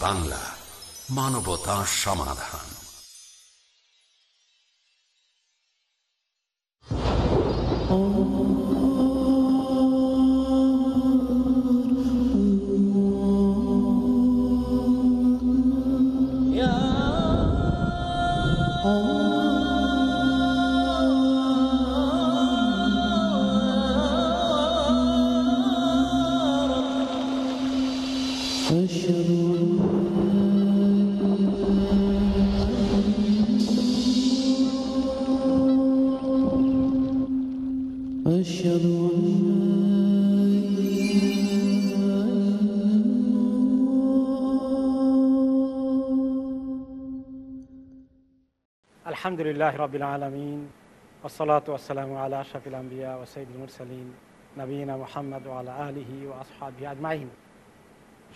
বাংলা মানবতা সমাধান। Oh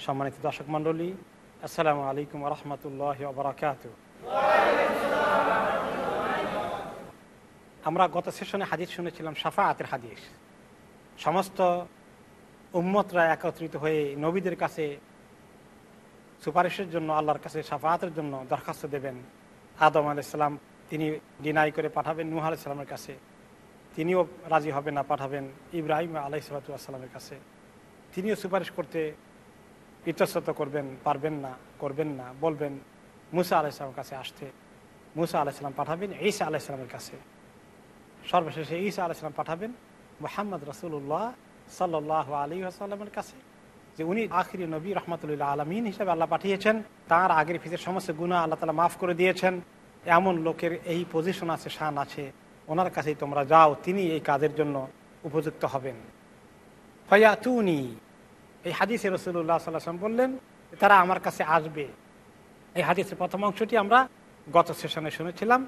সম্মানিত দর্শক মণ্ডলী, আসসালামু আলাইকুম রহমতুল্লাহ আমরা গত সেশনে হাদিস শুনেছিলাম সাফাআতের হাদিস। সমস্ত উম্মতরা একত্রিত হয়ে নবীদের কাছে সুপারিশের জন্য, আল্লাহর কাছে সাফাহাতের জন্য দরখাস্ত দেবেন। আদম আলাইসাল্লাম তিনি ডিনাই করে পাঠাবেন নুহ আলাইসাল্লামের কাছে। তিনিও রাজি হবেন না, পাঠাবেন ইব্রাহিম আলাই সালাতামের কাছে। তিনিও সুপারিশ করতে ইতস্তত করবেন, পারবেন না, করবেন না, বলবেন মুসা আলাইসালামের কাছে আসতে। মুসা আলাইসাল্লাম পাঠাবেন, ঈসা আলাইসালামের কাছে। সর্বশেষে ঈসা আলাইসালাম পাঠাবেন মোহাম্মদ রসুল্লাহ সাল্লাহ আলী আসাল্লামের কাছে, যে উনি আখিরি নবী রহমতুল্লাহ আলমিন হিসাবে আল্লাহ পাঠিয়েছেন। তার আগের ফিজের সমস্ত গুণা আল্লাহ তালা মাফ করে দিয়েছেন। এমন লোকের এই পজিশন আছে, শান আছে, ওনার কাছেই তোমরা যাও, তিনি এই কাজের জন্য উপযুক্ত হবেন। ফয়া তুনি এই হাদিসে রসুল্লাহ সাল্লাম বললেন, তারা আমার কাছে আসবে। এই হাদিসের প্রথম অংশটি আমরা গত সেশনে শুনেছিলাম।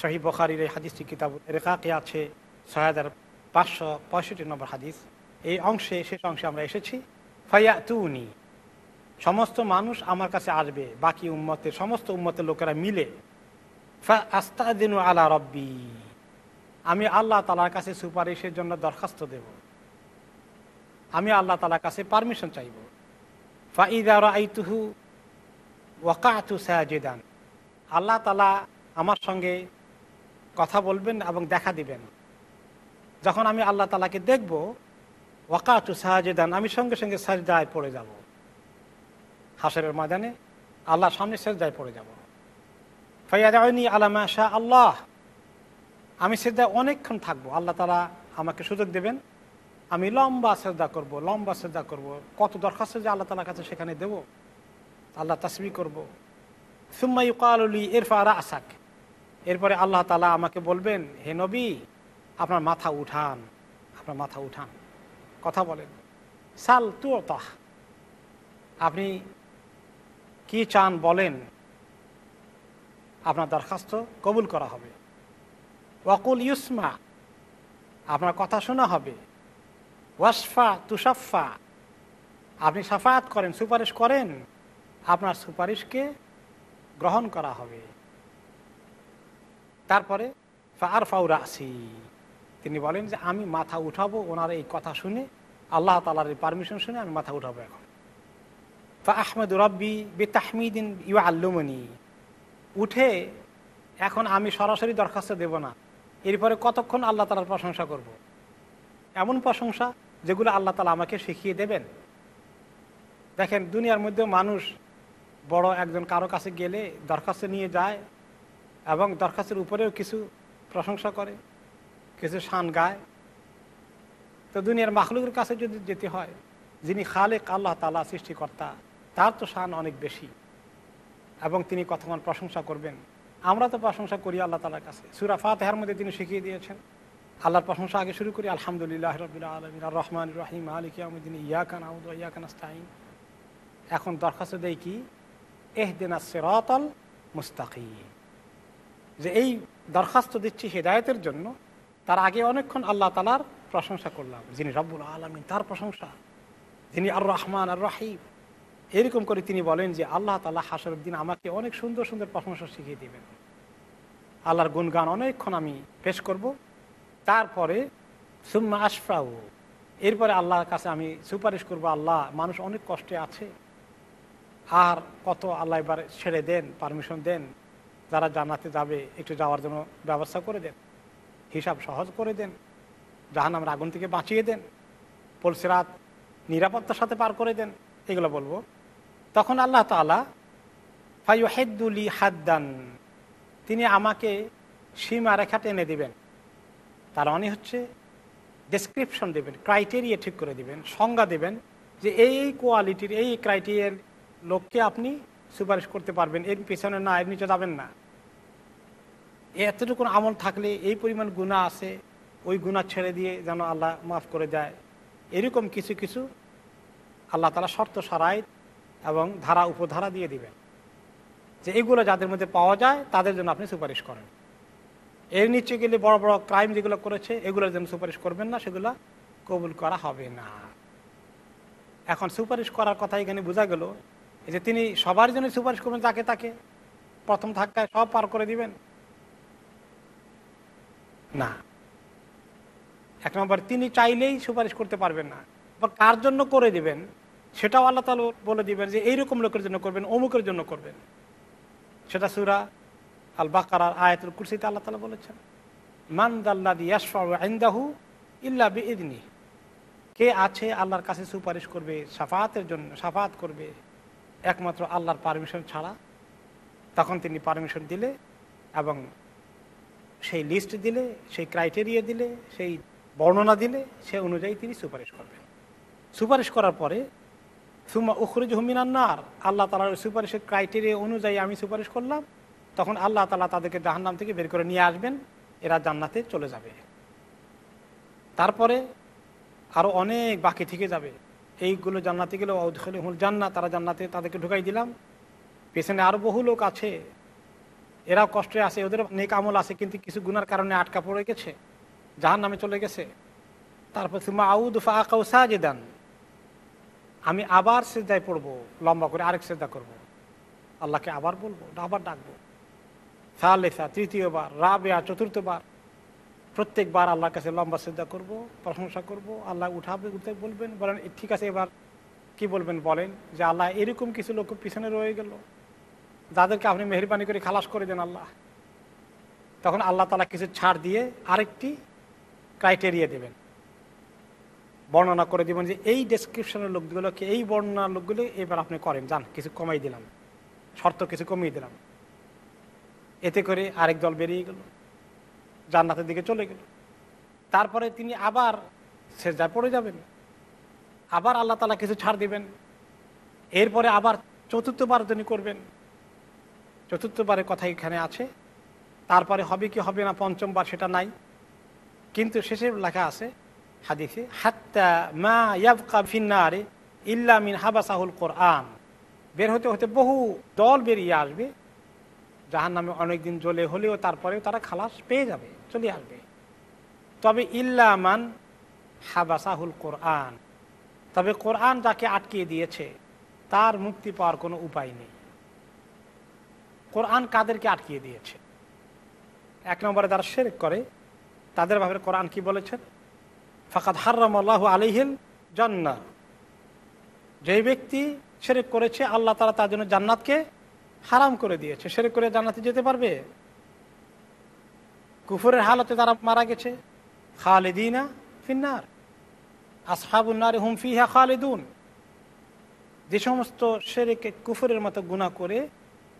সহি বখারির এই হাদিসটি কিতাব রেখাকে আছে, ছয় হাজার পাঁচশো পঁয়ষট্টি নম্বর হাদিস। এই অংশে, শেষ অংশে আমরা এসেছি। ফয়া তুনি সমস্ত মানুষ আমার কাছে আসবে, বাকি উম্মতের, সমস্ত উম্মতের লোকেরা মিলে আলা রব্বি। আমি আল্লাহ তালার কাছে সুপারিশের জন্য দরখাস্ত দেব। আমি আল্লাহ তালার কাছে পারমিশন চাইব। ফাইদার আইতুহু ওয়াকাতু সাহাজেদান আল্লাহ তালা আমার সঙ্গে কথা বলবেন এবং দেখা দিবেন। যখন আমি আল্লাহ তালাকে দেখব ওয়াকাতু সাহাজেদান আমি সঙ্গে সঙ্গে সাজদায় পড়ে যাব। হাসরের ময়দানে আল্লাহ সামনে সাজদায় পড়ে যাব। ফৈয়াদি আলামা শাহ আল্লাহ। আমি সেদায় অনেকক্ষণ থাকব। আল্লাহ তালা আমাকে সুযোগ দেবেন। আমি লম্বা শ্রদ্ধা করব, লম্বা শ্রদ্ধা করব। কত দরখাস্ত যে আল্লাহ তালার কাছে সেখানে দেব। আল্লাহ তাসমি করব। সুম্মা ইউকালি এরফা আসাক এরপরে আল্লাহ তালা আমাকে বলবেন, হে নবী, আপনার মাথা উঠান। আপনার মাথা উঠান। কথা বলেন। সাল তুতাহ। আপনি কি চান বলেন? আপনার দরখাস্ত কবুল করা হবে। ওয়াকুল ইউসমা, আপনার কথা শোনা হবে। ওয়াসফা তুষাফা আপনি সাফাত করেন, সুপারিশ করেন, আপনার সুপারিশকে গ্রহণ করা হবে। তারপরে ফার ফাউরা আসি তিনি বলেন যে, আমি মাথা উঠাবো ওনার এই কথা শুনে, আল্লাহ তালার পারমিশন শুনে আমি মাথা উঠাবো এখন। ফা আহমেদ রব্বি বে তাহমিদিন ইউ আল্লুমনি উঠে এখন আমি সরাসরি দরখাস্ত দেব না। এরপরে কতক্ষণ আল্লাহ তালার প্রশংসা করব। এমন প্রশংসা যেগুলো আল্লাহ তালা আমাকে শিখিয়ে দেবেন। দেখেন, দুনিয়ার মধ্যে মানুষ বড় একজন কারও কাছে গেলে দরখাস্ত নিয়ে যায় এবং দরখাস্তের উপরেও কিছু প্রশংসা করে, কিছু শান গায়। তো দুনিয়ার মাখলুকের কাছে যদি যেতে হয়, যিনি খালেক আল্লাহ তালা সৃষ্টিকর্তা, তার তো শান অনেক বেশি। এবং তিনি কতক্ষণ প্রশংসা করবেন? আমরা তো প্রশংসা করি আল্লাহ তালার কাছে। সুরা ফাতেহার মধ্যে তিনি শিখিয়ে দিয়েছেন। আল্লাহর প্রশংসা আগে শুরু করি, আলহামদুলিল্লাহ রবিল আলমিন রহমান রহিম আলিক আহমদিন ইয়াকান আহমদ ইয়াকান আস্তাইন এখন দরখাস্ত দেয় কি? এহ এহদিন সেরাতল মুস্তাকি যে এই দরখাস্ত দিচ্ছি হেদায়তের জন্য, তার আগে অনেকক্ষণ আল্লাহ তালার প্রশংসা করলাম। যিনি রব্বুল আলমিন, তার প্রশংসা। যিনি আর রহমান আর রাহিম এরকম করে তিনি বলেন যে আল্লাহ তালা হাসর দিন আমাকে অনেক সুন্দর সুন্দর প্রশংসা শিখিয়ে দেবেন। আল্লাহর গুণগান অনেকক্ষণ আমি পেশ করব। তারপরে, সুম্মা আশফাউ, এরপরে আল্লাহর কাছে আমি সুপারিশ করব, আল্লাহ মানুষ অনেক কষ্টে আছে। আর কত আল্লাহ এবার ছেড়ে দেন, পারমিশন দেন, যারা জানাতে যাবে, একটু যাওয়ার জন্য ব্যবস্থা করে দেন, হিসাব সহজ করে দেন, জাহান্নামের আগুন থেকে বাঁচিয়ে দেন পলসিরাত নিরাপত্তার সাথে পার করে দেন, এগুলো বলব। তখন আল্লাহ তালা ফাইউ হেদ্দুলি হাদ্দান তিনি আমাকে সীমা রেখা টেনে দিবেন। তার মানে হচ্ছে ডেসক্রিপশন দেবেন ক্রাইটেরিয়া ঠিক করে দিবেন, সংজ্ঞা দেবেন যে এই এই কোয়ালিটির এই ক্রাইটেরিয়ার লোককে আপনি সুপারিশ করতে পারবেন, এর পেছনে না, এর নিচে যাবেন না। এতটুকু আমল থাকলে এই পরিমাণ গুণা আছে, ওই গুণা ছেড়ে দিয়ে যেন আল্লাহ মাফ করে দেয়। এরকম কিছু কিছু আল্লাহ তালা শর্ত সারাই এবং ধারা উপধারা দিয়ে দিবেন। যে এগুলো যাদের মধ্যে পাওয়া যায়, তাদের জন্য আপনি সুপারিশ করেন। এর নিচে গেলে বড় বড় ক্রাইম যেগুলো করেছে, এগুলোর জন্য সুপারিশ করবেন না, সেগুলো কবুল করা হবে না। এখন সুপারিশ করার কথা এখানে বোঝা গেল যে তিনি সবার জন্য সুপারিশ করবেন তাকে তাকে। প্রথম ধাক্কায় সব পার করে দিবেন। না। এক নম্বর, তিনি চাইলেই সুপারিশ করতে পারবেন না। কার জন্য করে দিবেন? সেটাও আল্লাহ তালা বলে দিবেন যে এইরকম লোকের জন্য করবেন, অমুকের জন্য করবেন। সেটা সুরা আল বাকার আয়াতুল কুরসিতে আল্লাহ তালা বলেছেন, মান দাল্লাদি ইয়াসফাহু ইল্লা বিদনি কে আছে আল্লাহর কাছে সুপারিশ করবে, সাফাতের জন্য, সাফাত করবে, একমাত্র আল্লাহর পারমিশন ছাড়া? তখন তিনি পারমিশন দিলে এবং সেই লিস্ট দিলে, সেই ক্রাইটেরিয়া দিলে, সেই বর্ণনা দিলে, সে অনুযায়ী তিনি সুপারিশ করবেন। সুপারিশ করার পরে সুমা উখরুজ হুমিনান্নার আল্লাহ তালার সুপারিশের ক্রাইটেরিয়া অনুযায়ী আমি সুপারিশ করলাম। তখন আল্লাহ তালা তাদেরকে জাহান্নাম থেকে বের করে নিয়ে আসবেন। এরা জান্নাতে চলে যাবে। তারপরে আরও অনেক বাকি থেকে যাবে। এইগুলো জান্নাতে গেলে হুল জান্নাত, তারা জান্নাতে তাদেরকে ঢুকাই দিলাম। পেছনে আরও বহু লোক আছে। এরাও কষ্টে আছে ওদের নেক আমল আছে, কিন্তু কিছু গুনার কারণে আটকা পড়ে গেছে জাহান নামে চলে গেছে। তারপর সুমা আউদ ফাঁকাউ সাজেদান। আমি আবার সেদায় পড়ব, লম্বা করে আরেক সেদা করব। আল্লাহকে আবার বলব আবার ডাকবো। সালেসা, তৃতীয়বার, রাবেয়া, চতুর্থবার, প্রত্যেকবার আল্লাহর কাছে লম্বা শ্রদ্ধা করব, প্রশংসা করব, আল্লাহ উঠাবে উঠতে বলবেন, বলেন ঠিক আছে, এবার কি বলবেন, বলেন? যে আল্লাহ এরকম কিছু লোক পিছনে রয়ে গেল, যাদেরকে আপনি মেহরবানি করে খালাস করে দেন আল্লাহ। তখন আল্লাহ তালা কিছু ছাড় দিয়ে আরেকটি ক্রাইটেরিয়া দেবেন। বর্ণনা করে দিবেন যে এই ডেসক্রিপশনের লোকগুলোকে, এই বর্ণনার লোকগুলো এবার আপনি করেন। যান, কিছু কমাই দিলাম। শর্ত কিছু কমিয়ে দিলাম। এতে করে আরেক দল বেরিয়ে গেল। জান্নাতের দিকে চলে গেল। তারপরে তিনি আবার সেজায় পড়ে যাবেন। আবার আল্লাহ তালা কিছু ছাড় দিবেন। এরপরে আবার চতুর্থবার তিনি করবেন। চতুর্থবারের কথা এখানে আছে। তারপরে হবে কি হবে না পঞ্চমবার সেটা নাই। কিন্তু শেষে লেখা আছে হাদিসে? হাত্তা মা ইয়াবকা ফিন্নারে ইল্লা মিন হাবাসাহুল কোরআন। বের হতে হতে বহু দল বেরিয়ে আসবে। জাহান নামে অনেকদিন জ্বলে হলেও তারপরেও তারা খালাস পেয়ে যাবে, চলে আসবে। তবে ইল্লামান হাবাসাহুল কোরআন। তবে কোরআন যাকে আটকিয়ে দিয়েছে, তার মুক্তি পাওয়ার কোনো উপায় নেই। কোরআন কাদেরকে আটকিয়ে দিয়েছে? এক নম্বরে যারা শেরেক করে। তাদের ভাবে কোরআন কি বলেছেন? ফাকাদ হার্রাম আল্লাহ আলিহিল জান্না যে ব্যক্তি শেরেক করেছে, আল্লাহ তারা তার জন্য জান্নাতকে হারাম করে দিয়েছে। শেরেক করে জান্নাতে যেতে পারবে? কুফরের হালতে তারা মারা গেছে। খালেদিনা ফিন্নার। আসহাবুন্নারে হুম ফিহা খালেদুন। যে সমস্ত শেরেকে কুফরের মতো গুণা করে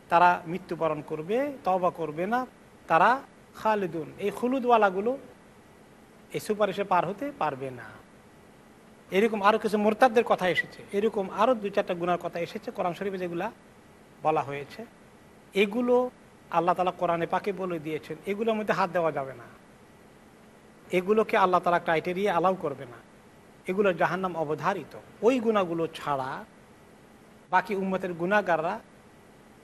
তারা মৃত্যুবরণ করবে তবা করবে না, তারা খালেদুন। এই হলুদওয়ালাগুলো এই সুপারিশে পার হতে পারবে না। এরকম আরও কিছু মোরতাদের কথা এসেছে। এরকম আরও দু চারটা গুণার কথা এসেছে কোরআন শরীফে যেগুলা বলা হয়েছে। এগুলো আল্লাহ তালা কোরআনে পাকে বলে দিয়েছেন। এগুলোর মধ্যে হাত দেওয়া যাবে না। এগুলোকে আল্লাহ তালা ক্রাইটেরিয়া অ্যালাউ করবে না। এগুলো জাহান্নাম অবধারিত। ওই গুণাগুলো ছাড়া বাকি উম্মতের গুণাগাররা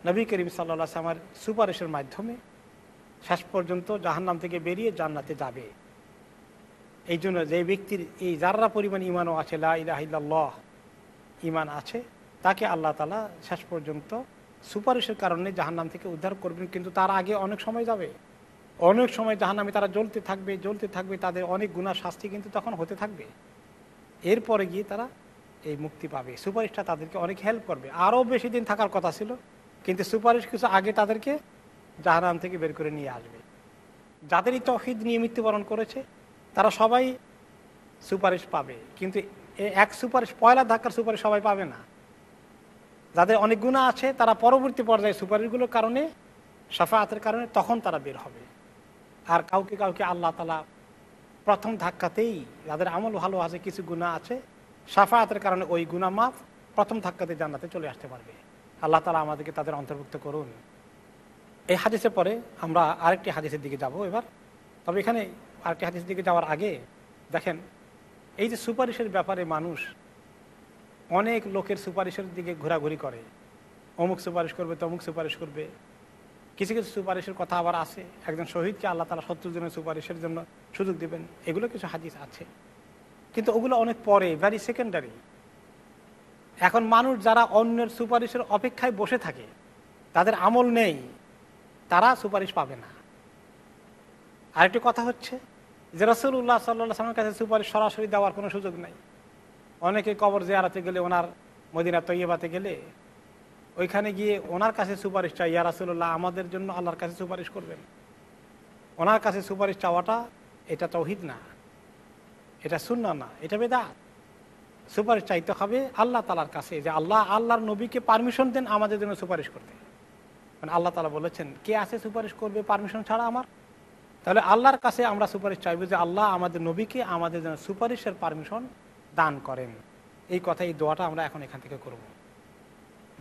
নবী করিম সাল্লা সামার সুপারিশের মাধ্যমে শেষ পর্যন্ত জাহান্নাম থেকে বেরিয়ে জান্নাতে যাবে। এই জন্য যে ব্যক্তির এই যাররা পরিমাণ ইমানও আছে লাহ ইমান আছে, তাকে আল্লাহ তালা শেষ পর্যন্ত সুপারিশের কারণে জাহান্নাম থেকে উদ্ধার করবেন। কিন্তু তার আগে অনেক সময় যাবে। অনেক সময় জাহান্নামে তারা জ্বলতে থাকবে জ্বলতে থাকবে, তাদের অনেক গুণা শাস্তি কিন্তু তখন হতে থাকবে। এরপরে গিয়ে তারা এই মুক্তি পাবে। সুপারিশটা তাদেরকে অনেক হেল্প করবে। আরও বেশি দিন থাকার কথা ছিল, কিন্তু সুপারিশ কিছু আগে তাদেরকে জাহারাম থেকে বের করে নিয়ে আসবে। যাদেরই তহিদ নিয়ে মৃত্যুবরণ করেছে তারা সবাই সুপারিশ পাবে। কিন্তু এক সুপারিশ, পয়লা ধাক্কার সুপারিশ সবাই পাবে না। যাদের অনেক গুণা আছে, তারা পরবর্তী পর্যায়ে সুপারিশগুলোর কারণে সাফায়াতের কারণে তখন তারা বের হবে। আর কাউকে কাউকে আল্লাহ তালা প্রথম ধাক্কাতেই, যাদের আমল ভালো আছে, কিছু গুণা আছে সাফায়াতের কারণে ওই গুণা মাফ প্রথম ধাক্কাতে জান্নাতে চলে আসতে পারবে। আল্লাহ তালা আমাদেরকে তাদের অন্তর্ভুক্ত করুন। এই হাদিসের পরে আমরা আরেকটি হাদিসের দিকে যাব এবার। তবে এখানে আরেকটি হাদিসের দিকে যাওয়ার আগে, দেখেন, এই যে সুপারিশের ব্যাপারে মানুষ অনেক লোকের সুপারিশের দিকে ঘোরাঘুরি করে। অমুক সুপারিশ করবে, তমুক সুপারিশ করবে। কিছু কিছু সুপারিশের কথা আবার আছে। একজন শহীদকে আল্লাহ তালা সত্তর জনের সুপারিশের জন্য সুযোগ দেবেন। এগুলো কিছু হাদিস আছে। কিন্তু ওগুলো অনেক পরে ভ্যারি সেকেন্ডারি এখন মানুষ যারা অন্যের সুপারিশের অপেক্ষায় বসে থাকে, তাদের আমল নেই, তারা সুপারিশ পাবে না। আরেকটি কথা হচ্ছে যে রসুল্লাহ সাল্লাহ সালামের কাছে সুপারিশ সরাসরি দেওয়ার কোনো সুযোগ নেই। অনেকে কবর জেয়ারাতে গেলে ওনার মদিনা তৈবাতে গেলে ওইখানে গিয়ে ওনার কাছে সুপারিশ চাই, ইয়া রাসুল্লাহ আমাদের জন্য আল্লাহর কাছে সুপারিশ করবেন। ওনার কাছে সুপারিশ চাওয়াটা এটা তৌহিদ না, এটা শূন্য না, এটা বেদা সুপারিশ চাইতে হবে আল্লাহ তালার কাছে যে আল্লাহ, আল্লাহর নবীকে পারমিশন দেন আমাদের জন্য সুপারিশ করতে। মানে আল্লাহ তালা বলেছেন, কে আছে সুপারিশ করবে পারমিশন ছাড়া আমার? তাহলে আল্লাহর কাছে আমরা সুপারিশ চাইব যে আল্লাহ আমাদের নবীকে আমাদের যেন সুপারিশের পারমিশন দান করেন। এই কথা, এই দোয়াটা আমরা এখন এখান থেকে করব।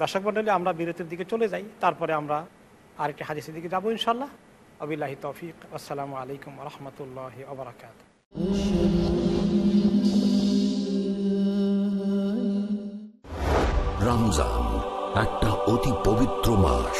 দর্শক মন্ডলী আমরা বিরতির দিকে চলে যাই। তারপরে আমরা আরেকটি হাদিসের দিকে যাব ইনশাল্লাহ আবিল্লাহি তৌফিক। আসসালামু আলাইকুম রহমতুল্লাহ আবরাকাত রমজান একটা অতি পবিত্র মাস।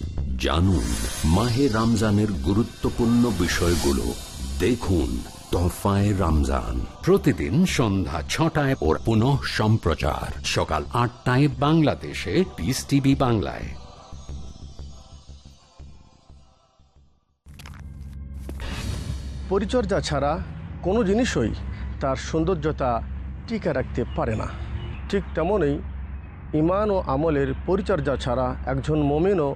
জানুন মাহে রমজানের গুরুত্বপূর্ণ বিষয়গুলো। দেখুন তোহফায় রমজান। প্রতিদিন সন্ধ্যা ছটায় ওর পুনঃ সম্প্রচার। সকাল আটটায় বাংলাদেশে পিস টিভি বাংলায়। পরিচর্যা ছাড়া কোনো জিনিসই তার সৌন্দর্যতা টিকে রাখতে পারে না। ঠিক তেমনই ইমান ও আমলের পরিচর্যা ছাড়া একজন মমিনও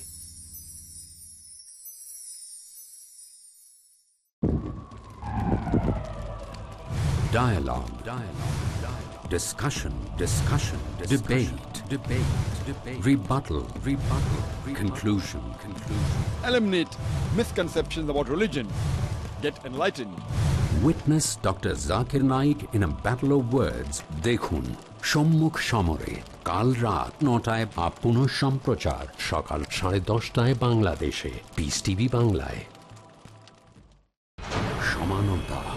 Dialogue. Dialogue. Dialogue. Discussion. Discussion. Debate. Debate. Debate. Rebuttal. Rebuttal. Conclusion. Conclusion. Eliminate misconceptions about religion. Get enlightened. Witness Dr. Zakir Naik in a battle of words. দেখুন সম্মুখ সমরে কাল রাত নটায় বা পুনঃ সম্প্রচার সকাল সাড়ে দশটায় বাংলাদেশে পিস টিভি বাংলায়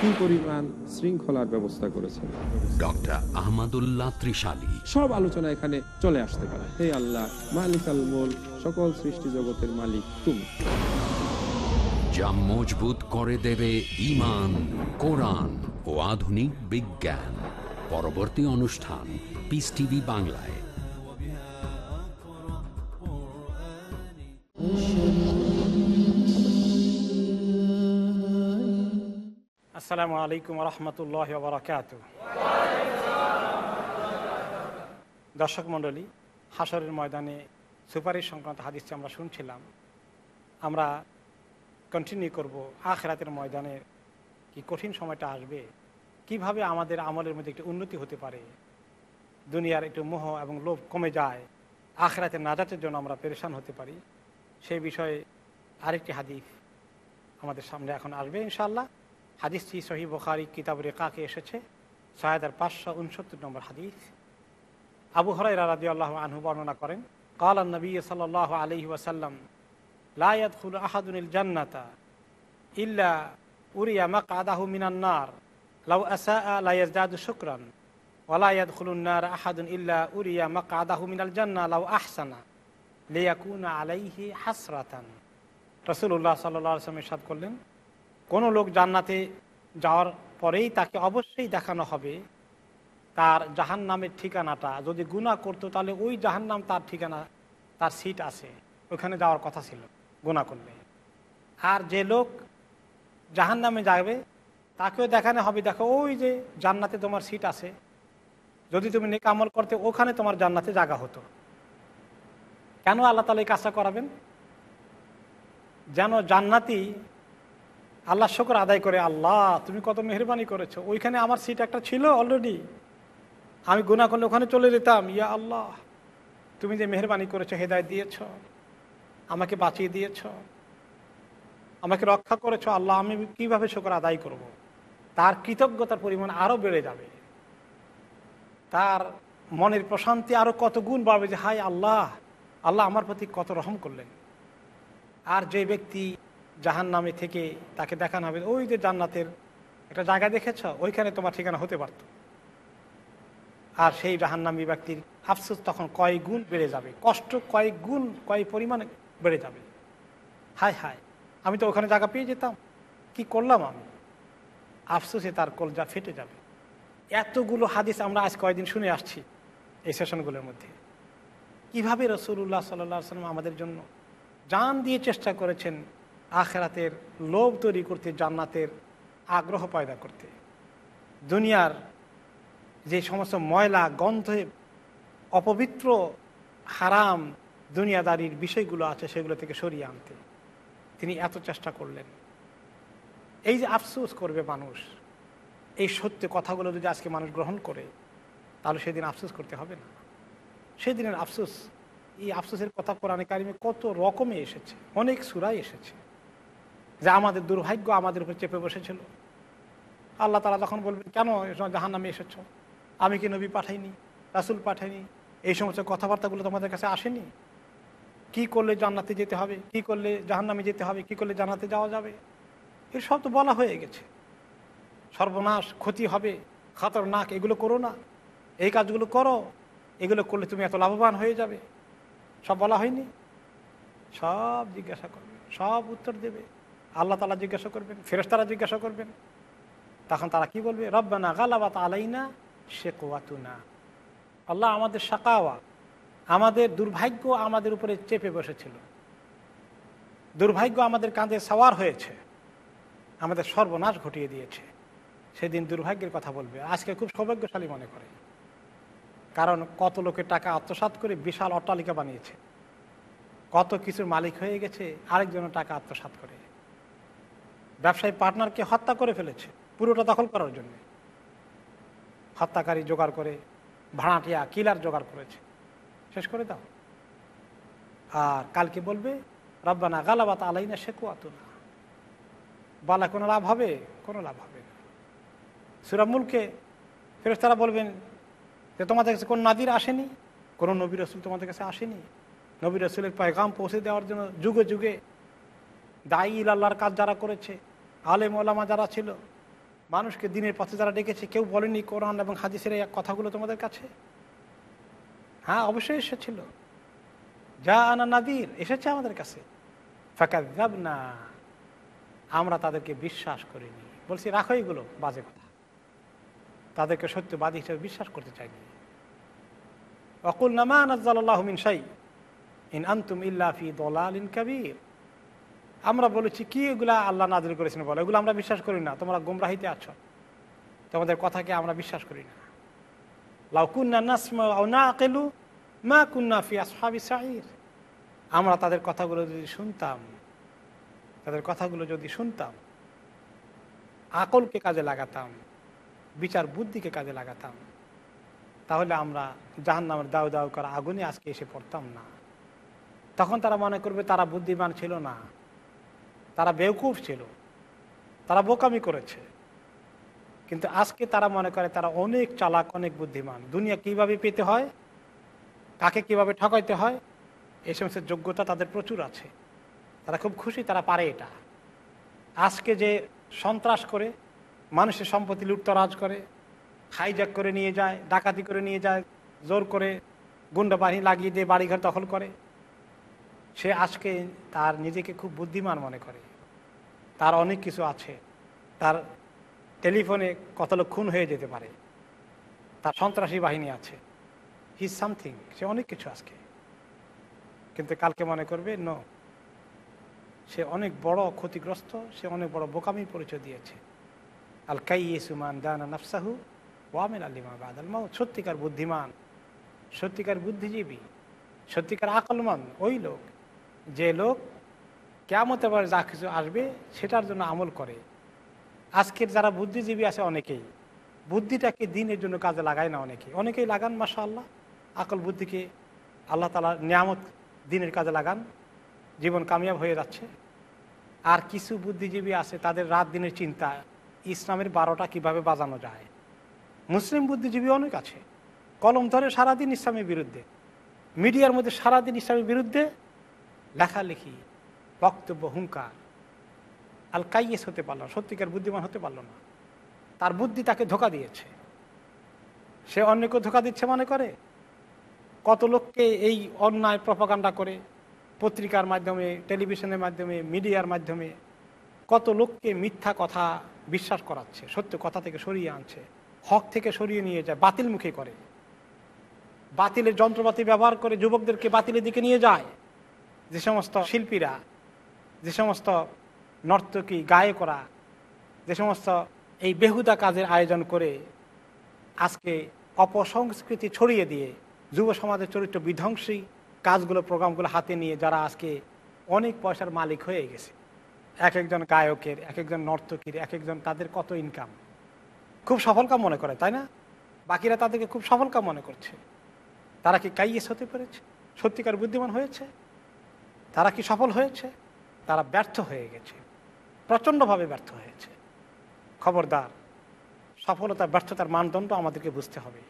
কি পরিমাণ শৃঙ্খলার ব্যবস্থা করেছেন। ডক্টর আহমদুল্লাহ ত্রিশালী। সব আলোচনা এখানে চলে আসতে পারে। হে আল্লাহ মালিক আল মোল সকল সৃষ্টি জগতের মালিক তুমি। যা মজবুত করে দেবে ইমান কোরআন ও আধুনিক বিজ্ঞান। পরবর্তী অনুষ্ঠান পিস টিভি বাংলায়। আসসালামু আলাইকুম রহমতুল্লাহ বরাকাত দর্শক মণ্ডলী হাসরের ময়দানে সুপারিশ সংক্রান্ত হাদিসটি আমরা শুনছিলাম, আমরা কন্টিনিউ করব আখরাতের ময়দানে কি কঠিন সময়টা আসবে, কীভাবে আমাদের আমলের মধ্যে একটু উন্নতি হতে পারে, দুনিয়ার একটু মোহ এবং লোভ কমে যায়, আখরাতের নাজাতের জন্য আমরা পেরেশান হতে পারি, সেই বিষয়ে আরেকটি হাদিস আমাদের সামনে এখন আসবে ইনশাল্লাহ হাদিসটি সহি বখারি কিতাব রেখাকে এসেছে ছয় হাজার পাঁচশো উনসত্তর নম্বর হাদিস। আবু হরাই রাজি আল্লাহ আনহু বর্ণনা করেন, কাল নবী সাল আলহি ওয়াসাল্লাম লায়াদুল আহাদুল জান্নাতা ইল্লা উরিয়া মাকাদাহু মিনান্নার লাউ আসা লাইয়াজদাদু শুকরান ওয়ালায়াদ খুলুন্নার আহাদুন ইল্লা উরিয়া মাকাদাহু মিনাল জান্না, লাউ আহসানা লিয়াকুনা আলাইহি হাসরাতান। রসুল্লাহ সাল্লামের সাদ করলেন কোনো লোক জান্নাতে যাওয়ার পরেই তাকে অবশ্যই দেখানো হবে। তার জাহান নামের ঠিকানাটা। যদি গুণা করতো, তাহলে ওই জাহান নাম তার ঠিকানা, তার সিট আছে। ওখানে যাওয়ার কথা ছিল গুণা করলে আর যে লোক জাহান নামে যাবে, তাকেও দেখানো হবে, দেখো ওই যে জান্নাতে তোমার সিট আছে। যদি তুমি নেক আমল করতে, ওখানে তোমার জান্নাতে জায়গা হতো। কেন আল্লাহ তালা এই কাজটা করাবেন? যেন জান্নাতি আল্লাহ শকর আদায় করে, আল্লাহ, তুমি কত মেহরবানি করেছ। ওইখানে আমার সিট একটা ছিল অলরেডি আমি গুণা করলে ওখানে চলে যেতাম। ইয়া আল্লাহ, তুমি যে মেহরবানি করেছ হেদায় দিয়েছ, আমাকে বাঁচিয়ে দিয়েছ, আমাকে রক্ষা করেছ, আল্লাহ, আমি কীভাবে শকর আদায় করব। তার কৃতজ্ঞতার পরিমাণ আরও বেড়ে যাবে। তার মনের প্রশান্তি আরও কত গুণ বাড়বে যে হাই আল্লাহ আল্লাহ আমার প্রতি কত রহম করলেন। আর যে ব্যক্তি জাহান নামে থেকে তাকে দেখানো হবে। ওই যে জান্নাতের একটা জায়গা দেখেছ? ওইখানে তোমার ঠিকানা হতে পারত। আর সেই জাহান্নামী ব্যক্তির আফসোস তখন কয়েক গুণ বেড়ে যাবে? কষ্ট কয়েক গুণ কয়েক পরিমাণে বেড়ে যাবে? হায় হায়, আমি তো ওখানে জায়গা পেয়ে যেতাম। কি করলাম আমি? আফসোসে তার কলজা ফেটে যাবে। এতগুলো হাদিস আমরা আজ কয়েকদিন শুনে আসছি এই সেশনগুলোর মধ্যে। কীভাবে রসুল্লাহ সাল্লাহ সাল্লাম আমাদের জন্য জান দিয়ে চেষ্টা করেছেন আখেরাতের লোভ তৈরি করতে, জান্নাতের আগ্রহ পয়দা করতে। দুনিয়ার যে সমস্ত ময়লা, গন্ধে, অপবিত্র, হারাম দুনিয়াদারির বিষয়গুলো আছে, সেগুলো থেকে সরিয়ে আনতে। তিনি এত চেষ্টা করলেন। এই যে আফসোস করবে মানুষ, এই সত্য কথাগুলো যদি আজকে মানুষ গ্রহণ করে, তাহলে সেদিন আফসোস করতে হবে না। সেদিনের আফসোস, এই আফসোসের কথা কোরআনে কারিমে কত রকমে এসেছে, অনেক সুরাই এসেছে। যে আমাদের দুর্ভাগ্য আমাদের উপর চেপে বসেছিল। আল্লাহ তালা তখন বলবেন কেন এই জাহান নামে এসেছ? আমি কি নবী পাঠাইনি? রাসুল পাঠাইনি? এই সমস্ত কথাবার্তাগুলো তোমাদের কাছে আসেনি? কি করলে জান্নাতে যেতে হবে? কি করলে জাহান্নামে যেতে হবে? কি করলে জান্নাতে যাওয়া যাবে? এই সব তো বলা হয়ে গেছে। সর্বনাশ, ক্ষতি হবে, খাতরনাক, এগুলো করো না। এই কাজগুলো করো, এগুলো করলে তুমি এত লাভবান হয়ে যাবে। সব বলা হয়নি? সব জিজ্ঞাসা করবে, সব উত্তর দেবে। আল্লাহ তালা জিজ্ঞাসা করবেন ফেরেস্তারা জিজ্ঞাসা করবেন। তখন তারা কি বলবে? রব্বানা গালাবাত আলাইনা সে কোয়াতুনা আল্লাহ আমাদের সাকাওয়া আমাদের দুর্ভাগ্য আমাদের উপরে চেপে বসেছিল। দুর্ভাগ্য আমাদের কাঁধে সওয়ার হয়েছে, আমাদের সর্বনাশ ঘটিয়ে দিয়েছে। সেদিন দুর্ভাগ্যের কথা বলবে। আজকে খুব সৌভাগ্যশালী মনে করে। কারণ কত লোকের টাকা আত্মসাত করে বিশাল অট্টালিকা বানিয়েছে। কত কিছুর মালিক হয়ে গেছে আরেকজনের টাকা আত্মসাত করে। ব্যবসায়ী পার্টনারকে হত্যা করে ফেলেছে পুরোটা দখল করার জন্য। হত্যাকারী জোগাড় করে, ভাড়াটিয়া কিলার জোগাড় করেছে। শেষ করে দাও। আর কালকে বলবে, রব্বানা গালাবাত আলাইনা না বালা কোনো লাভ হবে? কোনো লাভ হবে না। সুরামুলকে ফেরেস্তারা বলবেন যে, তোমাদের কাছে কোন নাদির আসেনি? কোনো নবী রসুল তোমাদের কাছে আসেনি? নবী রসুলের পয়গাম পৌঁছে দেওয়ার জন্য যুগে যুগে দায়ী আল্লাহর কাজ যারা করেছে আলেম ওলামা যারা ছিল, মানুষকে দিনের পথে যারা ডেকেছে, কেউ বলেনি কোরআন এবং হাদিসের এই কথাগুলো তোমাদের কাছে? হ্যাঁ অবশ্যই এসেছিল। যা আনা নাদির, এসেছে আমাদের কাছে। ফাঁকা না আমরা তাদেরকে বিশ্বাস করিনি। বলছি, রাখো এগুলো, বাজে কথা। তাদেরকে সত্যবাদী হিসেবে বিশ্বাস করতে চাইনি। অকুল নামা নাজ্জাল্লাহ মিন সাই ইন আন্তুম ইল্লাফি দলাল ইন কাবির। আমরা বলেছি, কি এগুলা আল্লাহ নাজিল করেছেন বলো? এগুলো আমরা বিশ্বাস করি না। তোমরা গুমরাহিতে আছো। তোমাদের কথাকে আমরা বিশ্বাস করি না। লাউকুন্না মা কুন্না আমরা তাদের কথাগুলো যদি শুনতাম, তাদের কথাগুলো যদি শুনতাম, আকলকে কাজে লাগাতাম, বিচার বুদ্ধিকে কাজে লাগাতাম, তাহলে আমরা জাহান নামের দাউ দাউ করা আগুনে আজকে এসে পড়তাম না। তখন তারা মনে করবে তারা বুদ্ধিমান ছিল না। তারা বেউকুফ ছিল। তারা বোকামি করেছে। কিন্তু আজকে তারা মনে করে তারা অনেক চালাক, অনেক বুদ্ধিমান। দুনিয়া কীভাবে পেতে হয়? কাকে কীভাবে ঠকাইতে হয়? এই সমস্ত যোগ্যতা তাদের প্রচুর আছে। তারা খুব খুশি তারা পারে এটা। আজকে যে সন্ত্রাস করে, মানুষের সম্পত্তি লুটতরাজ করে হাইজ্যাক করে নিয়ে যায়, ডাকাতি করে নিয়ে যায়, জোর করে গুন্ডা বাহিনী লাগিয়ে দিয়ে বাড়িঘর দখল করে, সে আজকে তার নিজেকে খুব বুদ্ধিমান মনে করে। তার অনেক কিছু আছে। তার টেলিফোনে কত লোক খুন হয়ে যেতে পারে? তার সন্ত্রাসী বাহিনী আছে। হিজ সামথিং সে অনেক কিছু আজকে। কিন্তু কালকে মনে করবে ন সে অনেক বড় ক্ষতিগ্রস্ত, সে অনেক বড় বোকামি পরিচয় দিয়েছে। আল কাইয়েসুমান দানা নাফসাহু ওয়ামেন আলিমা বাদাল মাউ সত্যিকার বুদ্ধিমান, সত্যিকার বুদ্ধিজীবী, সত্যিকার আকলমান ওই লোক, যে লোক কেমতে পারে যা কিছু আসবে, সেটার জন্য আমল করে। আজকের যারা বুদ্ধিজীবী আছে অনেকেই, বুদ্ধিটাকে দিনের জন্য কাজে লাগায় না অনেকে। অনেকেই লাগান মাসা আল্লাহ আকল বুদ্ধিকে আল্লাহ তালা নিয়ামত দিনের কাজে লাগান। জীবন কামিয়াব হয়ে যাচ্ছে। আর কিছু বুদ্ধিজীবী আছে, তাদের রাত দিনের চিন্তা, ইসলামের বারোটা কীভাবে বাজানো যায়? মুসলিম বুদ্ধিজীবী অনেক আছে। কলম ধরে সারাদিন ইসলামের বিরুদ্ধে, মিডিয়ার মধ্যে সারাদিন ইসলামের বিরুদ্ধে লেখালেখি। বক্তব্য হুঙ্কার আল কাইয়েস হতে পারল না, সত্যিকার বুদ্ধিমান হতে পারল না। তার বুদ্ধি তাকে ধোকা দিয়েছে। সে অন্যকে ধোকা দিচ্ছে মনে করে? কত লোককে এই অন্যায় প্রপাগান্ডা করে পত্রিকার মাধ্যমে, টেলিভিশনের মাধ্যমে, মিডিয়ার মাধ্যমে? কত লোককে মিথ্যা কথা বিশ্বাস করাচ্ছে, সত্য কথা থেকে সরিয়ে আনছে, হক থেকে সরিয়ে নিয়ে যায়, বাতিল মুখে করে? বাতিলের যন্ত্রপাতি ব্যবহার করে যুবকদেরকে বাতিলের দিকে নিয়ে যায়? যে সমস্ত শিল্পীরা যে সমস্ত নর্তকী গায়করা, যে সমস্ত এই বেহুদা কাজের আয়োজন করে আজকে অপসংস্কৃতি ছড়িয়ে দিয়ে যুব সমাজের চরিত্র বিধ্বংসী কাজগুলো, প্রোগ্রামগুলো হাতে নিয়ে যারা আজকে অনেক পয়সার মালিক হয়ে গেছে। এক একজন গায়কের, এক একজন নর্তকীর, এক একজন তাদের কত ইনকাম খুব সফলকাম মনে করে, তাই না? বাকিরা তাদেরকে খুব সফলকাম মনে করছে। তারা কি কাইয়েস হতে পেরেছে? সত্যিকার বুদ্ধিমান হয়েছে? তারা কি সফল হয়েছে? তারা ব্যর্থ হয়ে গেছে। প্রচণ্ডভাবে ব্যর্থ হয়েছে। খবরদার, সফলতা, ব্যর্থতার মানদণ্ড আমাদেরকে বুঝতে হবে।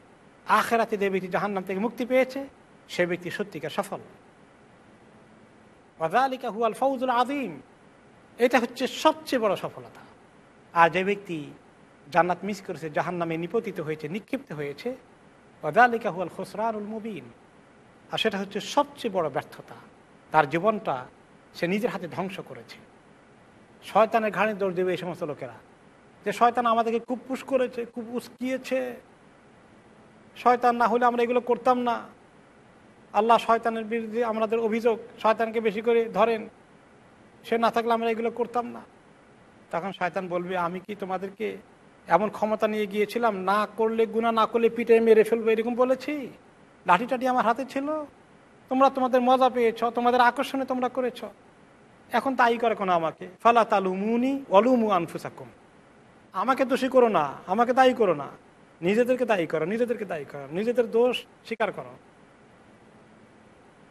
আখেরাতে যে ব্যক্তি জাহান্নাম থেকে মুক্তি পেয়েছে, সে ব্যক্তি সত্যিকার সফল। ওয়াজালিকা হুয়াল ফৌজুল আদিম এটা হচ্ছে সবচেয়ে বড় সফলতা। আর যে ব্যক্তি জান্নাত মিস করেছে জাহান নামে নিপতিত হয়েছে, নিক্ষিপ্ত হয়েছে ওয়াজালিকা হুয়াল খসরানুল মুবিন। আর সেটা হচ্ছে সবচেয়ে বড় ব্যর্থতা। তার জীবনটা সে নিজের হাতে ধ্বংস করেছে। শয়তানের ঘাড়ে দৌড় দেবে এই সমস্ত লোকেরা। যে শয়তান আমাদেরকে খুব পুশ করেছে, খুব উস্কিয়েছে। শয়তান না হলে আমরা এগুলো করতাম না। আল্লাহ শয়তানের বিরুদ্ধে আমাদের অভিযোগ, শয়তানকে বেশি করে ধরেন। সে না থাকলে আমরা এগুলো করতাম না। তখন শয়তান বলবে, আমি কি তোমাদেরকে এমন ক্ষমতা নিয়ে গিয়েছিলাম? না করলে গুণা না করলে পিঠে মেরে ফেলব, এরকম বলেছি। লাঠি টাঠি আমার হাতে ছিল। তোমরা তোমাদের মজা পেয়েছ, তোমাদের আকর্ষণে তোমরা করেছ। এখন তাই করে কোনো আমাকে। ফালা তালু মুনি অলুমু আনফুসাকুম। আমাকে দোষী করো না, আমাকে দায়ী করো না। নিজেদেরকে দায়ী করো, নিজেদেরকে দায়ী করো, নিজেদের দোষ স্বীকার করো।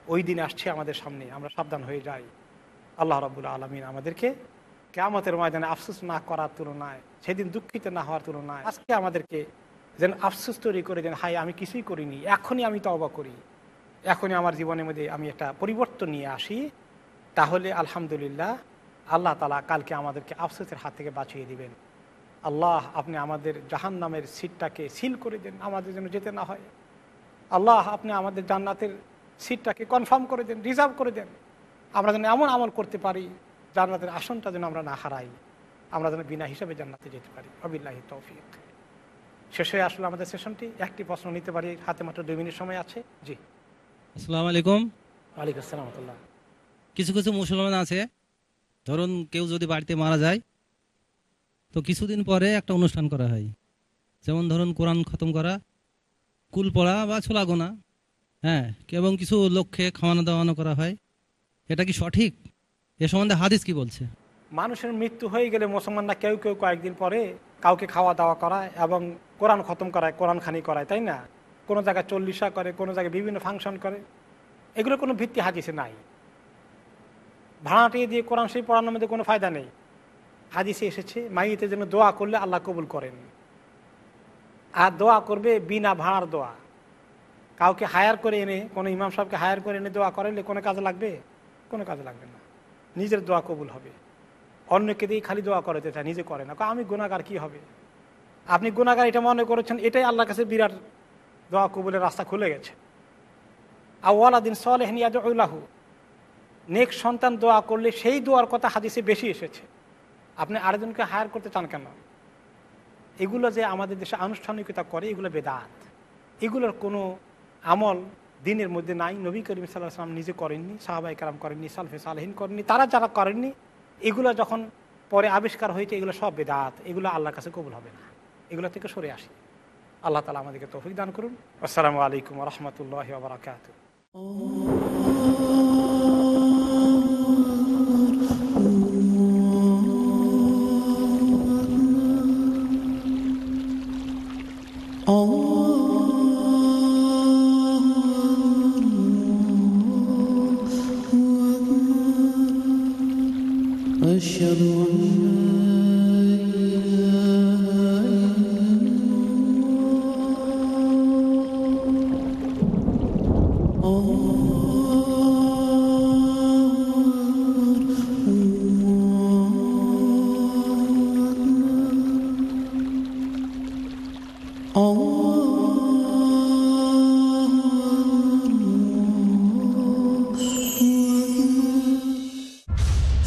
ওই দিন আসছে আমাদের সামনে, আমরা সাবধান হয়ে যাই। আল্লাহ রবুল্লা আলমিন আমাদেরকে কেমতের ময়দানে আফসোস না করার তুলনায়, সেদিন দুঃখিত না হওয়ার তুলনায় আজকে আমাদেরকে যেন আফসোস তৈরি করে দেন হাই আমি কিছুই করিনি, এখনই আমি তবা করি। এখনই আমার জীবনের মধ্যে আমি একটা পরিবর্তন নিয়ে আসি। তাহলে আলহামদুলিল্লাহ আল্লাহ তালা কালকে আমাদেরকে আফসোসের হাত থেকে বাঁচিয়ে দিবেন। আল্লাহ আপনি আমাদের জাহান নামের সিটটাকে সিল করে দেন আমাদের যেন যেতে না হয়। আল্লাহ আপনি আমাদের জান্নাতের সিটটাকে কনফার্ম করে দেন রিজার্ভ করে দেন। আমরা যেন এমন আমল করতে পারি জান্নাতের আসনটা যেন আমরা না হারাই। আমরা যেন বিনা হিসাবে জান্নাতে যেতে পারি। আবিল্লাহি তৌফিক। শেষ হয়ে আসলে আমাদের সেশনটি একটি প্রশ্ন নিতে পারি হাতে মাত্র দুই মিনিট সময় আছে। জি। আসসালামু আলাইকুম। ওয়ালাইকুম আসসালাম কিছু কিছু মুসলমান আছে, ধরুন কেউ যদি বাড়িতে মারা যায়, তো কিছুদিন পরে একটা অনুষ্ঠান করা হয়। যেমন ধরুন কোরআন খতম করা, কুল পড়া বা ছোলা গোনা হ্যাঁ এবং কিছু লক্ষ্যে খাওয়ানো দাওয়ানো করা হয়। এটা কি সঠিক? এ সম্বন্ধে হাদিস কি বলছে? মানুষের মৃত্যু হয়ে গেলে মুসলমানরা কেউ কেউ কয়েকদিন পরে কাউকে খাওয়া দাওয়া করায় এবং কোরআন খতম করায়, কোরআন খানি করায়, তাই না? কোনো জায়গায় চল্লিশা করে, কোনো জায়গায় বিভিন্ন ফাংশন করে। এগুলো কোনো ভিত্তি হাদিসে নাই। ভাড়াটিয়ে দিয়ে কোরআন শরীফ পড়ানোর মধ্যে কোনো ফায়দা নেই। হাদিসে এসেছে, মাইয়েতের জন্য দোয়া করলে আল্লাহ কবুল করেন। আর দোয়া করবে বিনা ভাড়ার দোয়া। কাউকে হায়ার করে এনে, কোনো ইমাম সাহেবকে হায়ার করে এনে দোয়া করাইলে কোনো কাজে লাগবে? কোনো কাজে লাগবে না। নিজের দোয়া কবুল হবে। অন্যকে দিয়ে খালি দোয়া করাতে চায়, নিজে করে না। আমি গুণাগার কি হবে? আপনি গুণাগার এটা মনে করেছেন, এটাই আল্লাহর কাছে বিরাট দোয়া কবুলের রাস্তা খুলে গেছে। আওয়ালাদিন সলেহনিয়াদুল্লাহু নেক সন্তান দোয়া করলে সেই দোয়ার কথা হাদিসে বেশি এসেছে। আপনি আরেকজনকে হায়ার করতে চান কেন? এগুলো যে আমাদের দেশে আনুষ্ঠানিকতা করে, এগুলো বেদাত। এগুলোর কোনো আমল দিনের মধ্যে নাই। নবী করিম সাল্লাহ সাল্লাম নিজে করেননি সাহাবাই কালাম করেননি, সালফে সালহীন করেননি, তারা যারা করেননি, এগুলো যখন পরে আবিষ্কার হয়েছে, এগুলো সব বেদাত। এগুলো আল্লাহর কাছে কবুল হবে না। এগুলো থেকে সরে আসি। আল্লাহ তালা আমাদেরকে তৌফিক দান করুন। আসসালামু আলাইকুম রহমতুল্লাহ বারাকাত Oh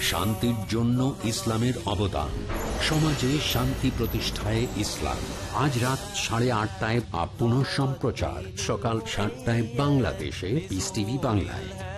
শান্তির জন্য ইসলামের অবদান। সমাজে শান্তি প্রতিষ্ঠায় ইসলাম। আজ রাত সাড়ে আটটায় আপ সম্প্রচার সকাল সাতটায় বাংলাদেশে পিস টিভি বাংলায়।